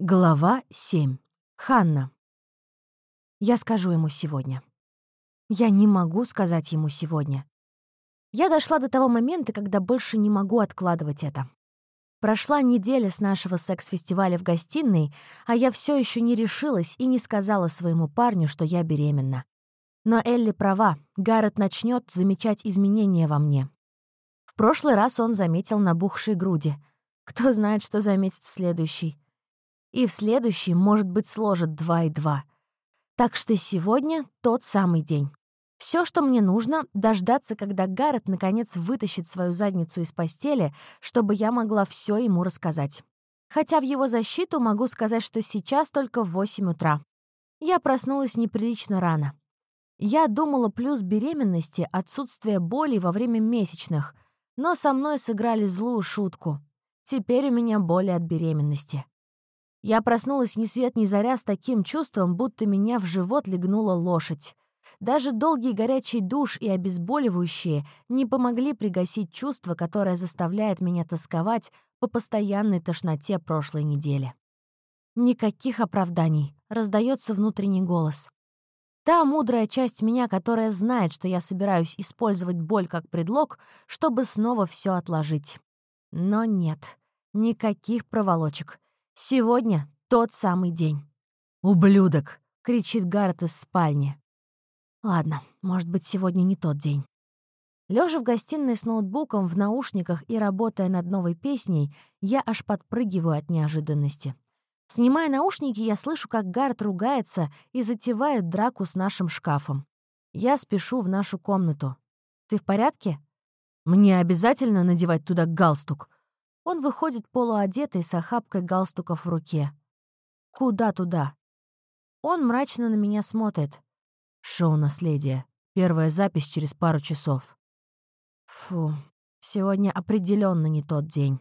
Глава 7. Ханна. Я скажу ему сегодня. Я не могу сказать ему сегодня. Я дошла до того момента, когда больше не могу откладывать это. Прошла неделя с нашего секс-фестиваля в гостиной, а я все еще не решилась и не сказала своему парню, что я беременна. Но Элли права, Гаррет начнет замечать изменения во мне. В прошлый раз он заметил набухшие груди. Кто знает, что заметит в следующий. И в следующий, может быть, сложит два и два. Так что сегодня тот самый день. Все, что мне нужно, дождаться, когда Гаррет наконец вытащит свою задницу из постели, чтобы я могла все ему рассказать. Хотя в его защиту могу сказать, что сейчас только в 8 утра. Я проснулась неприлично рано. Я думала плюс беременности — отсутствие боли во время месячных, но со мной сыграли злую шутку. Теперь у меня боли от беременности. Я проснулась ни свет ни заря с таким чувством, будто меня в живот легнула лошадь. Даже долгий горячий душ и обезболивающие не помогли пригасить чувство, которое заставляет меня тосковать по постоянной тошноте прошлой недели. Никаких оправданий, раздается внутренний голос. Та мудрая часть меня, которая знает, что я собираюсь использовать боль как предлог, чтобы снова все отложить. Но нет, никаких проволочек. Сегодня тот самый день. «Ублюдок!» — кричит Гаррет из спальни. Ладно, может быть, сегодня не тот день. Лежа в гостиной с ноутбуком, в наушниках и работая над новой песней, я аж подпрыгиваю от неожиданности. Снимая наушники, я слышу, как Гаррет ругается и затевает драку с нашим шкафом. Я спешу в нашу комнату. «Ты в порядке?» «Мне обязательно надевать туда галстук?» Он выходит полуодетый с охапкой галстуков в руке. Куда туда? Он мрачно на меня смотрит. Шоу «Наследие». Первая запись через пару часов. Фу, сегодня определенно не тот день.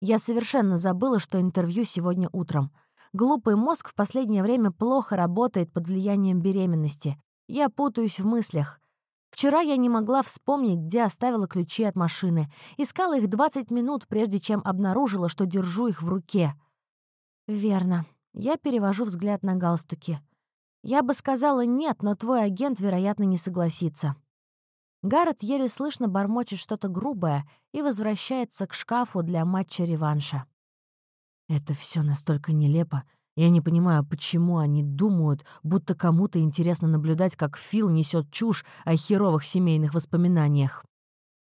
Я совершенно забыла, что интервью сегодня утром. Глупый мозг в последнее время плохо работает под влиянием беременности. Я путаюсь в мыслях. Вчера я не могла вспомнить, где оставила ключи от машины. Искала их 20 минут, прежде чем обнаружила, что держу их в руке. Верно. Я перевожу взгляд на галстуки. Я бы сказала «нет», но твой агент, вероятно, не согласится. Гаррет еле слышно бормочет что-то грубое и возвращается к шкафу для матча-реванша. Это все настолько нелепо, я не понимаю, почему они думают, будто кому-то интересно наблюдать, как Фил несет чушь о херовых семейных воспоминаниях.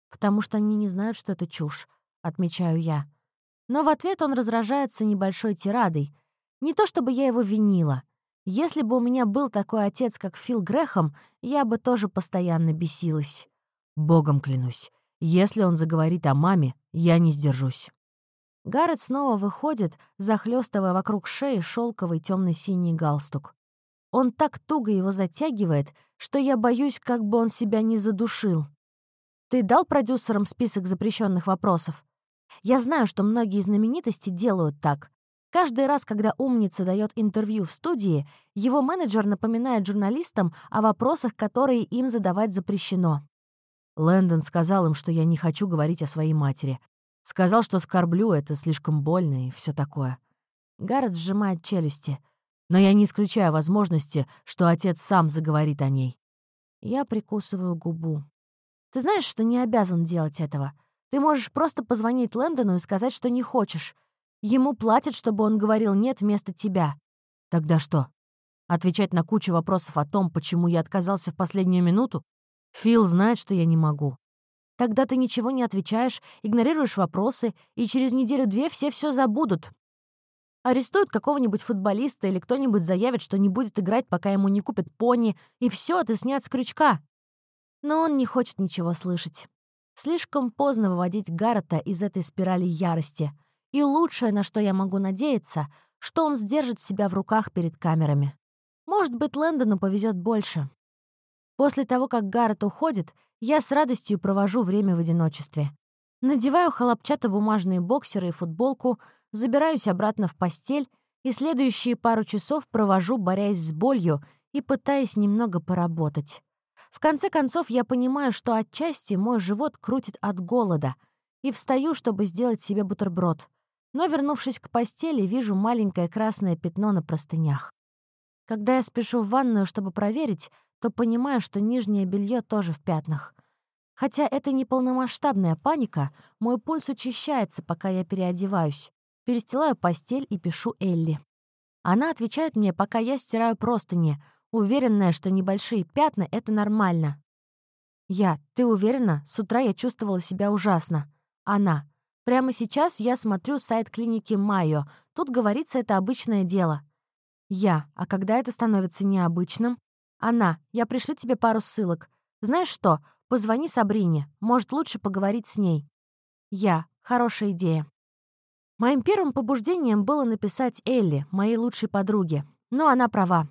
«Потому что они не знают, что это чушь», — отмечаю я. Но в ответ он разражается небольшой тирадой. Не то чтобы я его винила. Если бы у меня был такой отец, как Фил Грехом, я бы тоже постоянно бесилась. Богом клянусь, если он заговорит о маме, я не сдержусь. Гаррет снова выходит, захлестывая вокруг шеи шелковый темно-синий галстук. Он так туго его затягивает, что я боюсь, как бы он себя не задушил. Ты дал продюсерам список запрещенных вопросов? Я знаю, что многие знаменитости делают так. Каждый раз, когда умница дает интервью в студии, его менеджер напоминает журналистам о вопросах, которые им задавать запрещено. Лэндон сказал им, что я не хочу говорить о своей матери, Сказал, что скорблю, это слишком больно и все такое. Гаррет сжимает челюсти. Но я не исключаю возможности, что отец сам заговорит о ней. Я прикусываю губу. Ты знаешь, что не обязан делать этого. Ты можешь просто позвонить Лэндону и сказать, что не хочешь. Ему платят, чтобы он говорил «нет» вместо тебя. Тогда что? Отвечать на кучу вопросов о том, почему я отказался в последнюю минуту? Фил знает, что я не могу. Тогда ты ничего не отвечаешь, игнорируешь вопросы, и через неделю-две все все забудут. Арестуют какого-нибудь футболиста или кто-нибудь заявит, что не будет играть, пока ему не купят пони, и все, ты снят с крючка. Но он не хочет ничего слышать. Слишком поздно выводить Гаррета из этой спирали ярости. И лучшее, на что я могу надеяться, что он сдержит себя в руках перед камерами. Может быть, Лэндону повезет больше. После того, как Гаррет уходит, я с радостью провожу время в одиночестве. Надеваю холопчато-бумажные боксеры и футболку, забираюсь обратно в постель и следующие пару часов провожу, борясь с болью и пытаясь немного поработать. В конце концов, я понимаю, что отчасти мой живот крутит от голода, и встаю, чтобы сделать себе бутерброд. Но, вернувшись к постели, вижу маленькое красное пятно на простынях. Когда я спешу в ванную, чтобы проверить, то понимаю, что нижнее белье тоже в пятнах. Хотя это не полномасштабная паника, мой пульс учащается, пока я переодеваюсь. Перестилаю постель и пишу Элли. Она отвечает мне, пока я стираю простыни, уверенная, что небольшие пятна — это нормально. Я. Ты уверена? С утра я чувствовала себя ужасно. Она. Прямо сейчас я смотрю сайт клиники Майо. Тут говорится, это обычное дело. Я. А когда это становится необычным? Она. Я пришлю тебе пару ссылок. Знаешь что? Позвони Сабрине. Может, лучше поговорить с ней. Я. Хорошая идея. Моим первым побуждением было написать Элли, моей лучшей подруге. Но она права.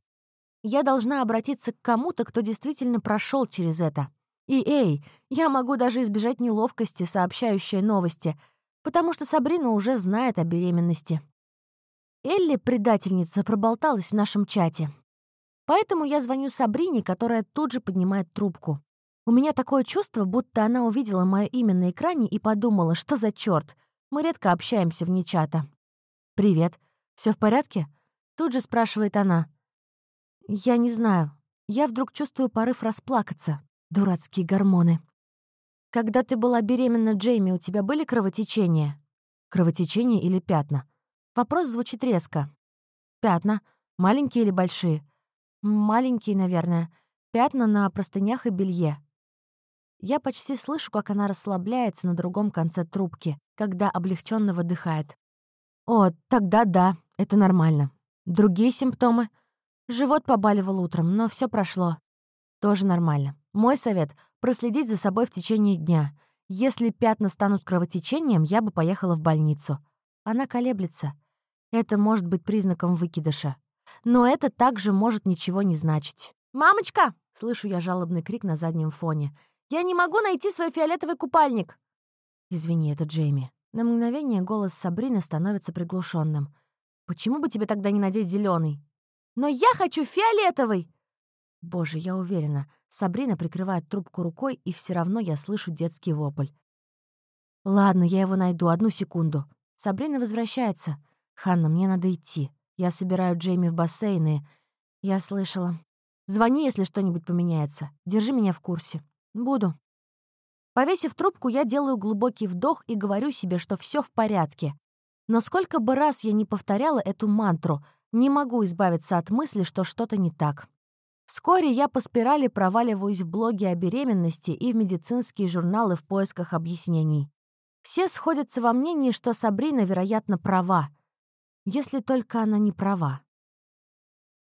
Я должна обратиться к кому-то, кто действительно прошел через это. И эй, я могу даже избежать неловкости, сообщающей новости, потому что Сабрина уже знает о беременности. Элли, предательница, проболталась в нашем чате. Поэтому я звоню Сабрине, которая тут же поднимает трубку. У меня такое чувство, будто она увидела мое имя на экране и подумала, что за черт. Мы редко общаемся вне чата. «Привет. Все в порядке?» Тут же спрашивает она. «Я не знаю. Я вдруг чувствую порыв расплакаться. Дурацкие гормоны. Когда ты была беременна Джейми, у тебя были кровотечения? Кровотечения или пятна? Вопрос звучит резко. Пятна. Маленькие или большие? Маленькие, наверное. Пятна на простынях и белье. Я почти слышу, как она расслабляется на другом конце трубки, когда облегченно выдыхает. О, тогда да, это нормально. Другие симптомы? Живот побаливал утром, но все прошло. Тоже нормально. Мой совет — проследить за собой в течение дня. Если пятна станут кровотечением, я бы поехала в больницу. Она колеблется. Это может быть признаком выкидыша. Но это также может ничего не значить. «Мамочка!» — слышу я жалобный крик на заднем фоне. «Я не могу найти свой фиолетовый купальник!» «Извини, это Джейми». На мгновение голос Сабрины становится приглушенным. «Почему бы тебе тогда не надеть зеленый? «Но я хочу фиолетовый!» Боже, я уверена, Сабрина прикрывает трубку рукой, и все равно я слышу детский вопль. «Ладно, я его найду, одну секунду». Сабрина возвращается. «Ханна, мне надо идти. Я собираю Джейми в бассейн и...» «Я слышала. Звони, если что-нибудь поменяется. Держи меня в курсе». «Буду». Повесив трубку, я делаю глубокий вдох и говорю себе, что все в порядке. Но сколько бы раз я не повторяла эту мантру, не могу избавиться от мысли, что что-то не так. Вскоре я по спирали проваливаюсь в блоги о беременности и в медицинские журналы в поисках объяснений. Все сходятся во мнении, что Сабрина, вероятно, права. Если только она не права.